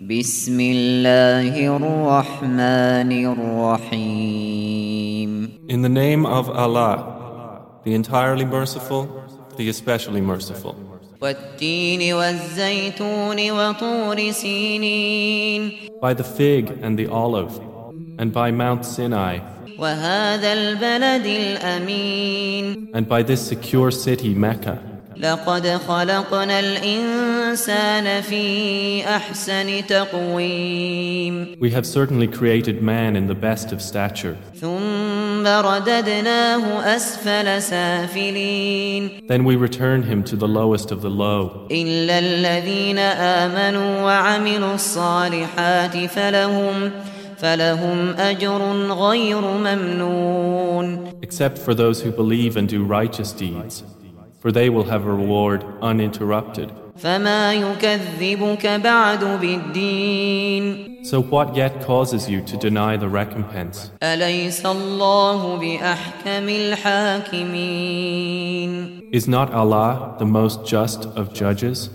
بسم الله الرحمن الرحيم In the name of Allah, the entirely merciful, the especially merciful. والتين والزيتون وطور سينين By the fig and the olive, and by Mount Sinai, وهذا البلد الأمين and by this secure city Mecca. لقد خلقنا الإنسان في أحسن تقويم We have certainly created man in the best of stature. ثم رددناه أسفل سافلين Then we return him to the lowest of the low, إلا الذين آمنوا وعملوا الصالحات فلهم فلهم أجر غير ممنون except for those who believe and do righteous deeds, for they will have a reward uninterrupted. So, what yet causes you to deny the recompense? Is not Allah the most just of judges?